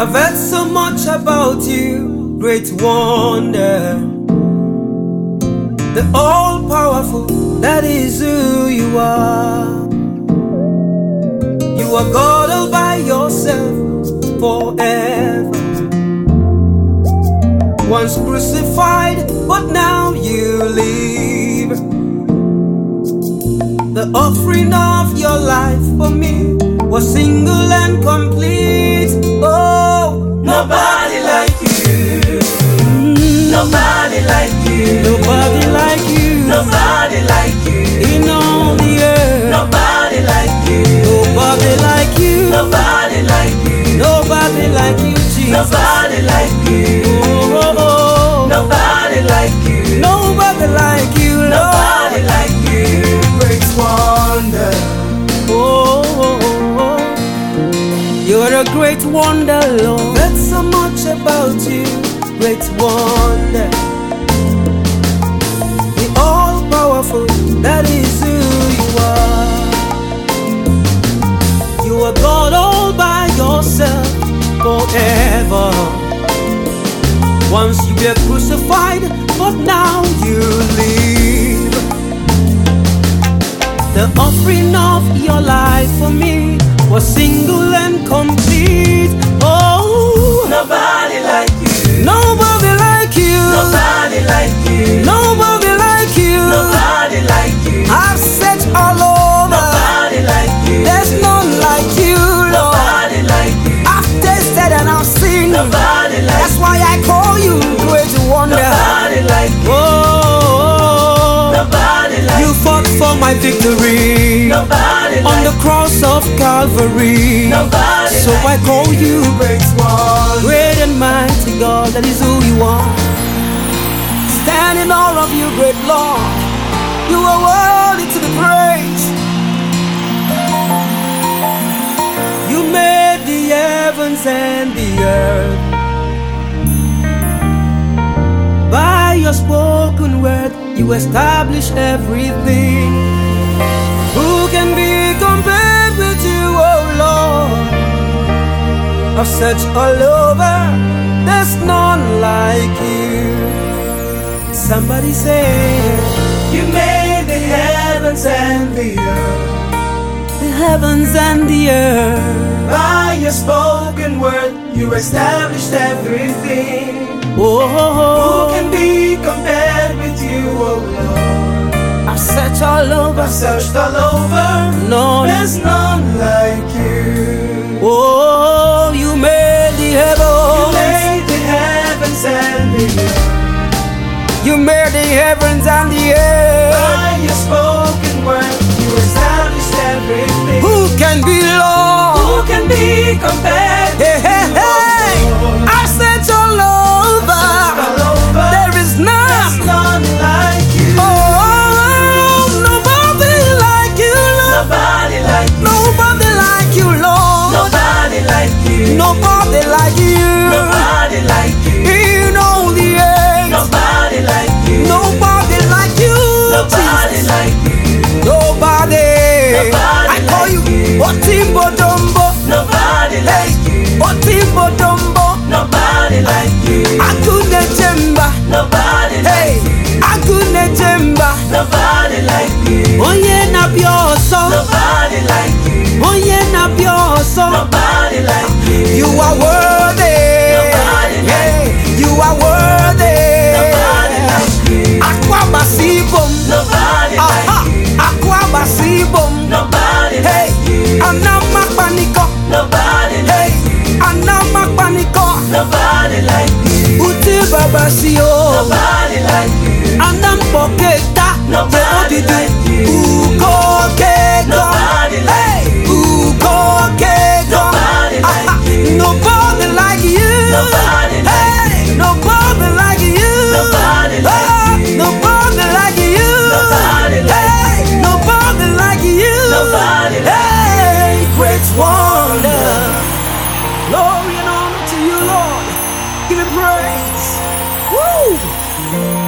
I've heard so much about you, great wonder. The all powerful, that is who you are. You are God all by yourself forever. Once crucified, but now you live. The offering of your life for me was single you, Jesus. Nobody like you. Oh, oh, oh. Nobody like you. Nobody like you, Lord. Nobody like you. Great wonder. Oh, oh, oh, oh. You're a great wonder, Lord. That's so much about you, great wonder. Once you were crucified, but now you live. The offering of your life for me was single and complete. Oh, Nobody like my victory. Nobody on the cross of Calvary. Nobody so I call you Great and mighty God. That is who you are. Standing all of you, great Lord. You are worthy to be praised. You made the heavens and the earth. By your spoken word, you establish everything. I've searched all over, there's none like you. Somebody say, You made the heavens and the earth. the heavens and the earth. By your spoken word, you established everything. Oh, Who can be compared with you, oh Lord? I've searched all over, I've searched all over. none. There's none made You heavens, made the heavens and the earth. you made the heavens and the earth. By your spoken word, you established everything. Who can be Lord? Who can be compared like you. Nobody. Nobody I call like you you. Otimbo Dombo. Nobody like you. Otimbo Dombo. Nobody like you. Akune Jemba. Nobody Hey. like you. Akune Jemba. Nobody like you. Onye na bioso. Nobody like you. Nobody like you. And I'm Poketa. Nobody like you. Uko Kega. Nobody like you. Uko Kega. Nobody like you. Nobody like you. Nobody like you. Nobody like you. Nobody like you. Nobody like you. Nobody like you. Nobody like you. Nobody like you. Great wonder. Glory and honor to you, Lord. Give him praise. Woo!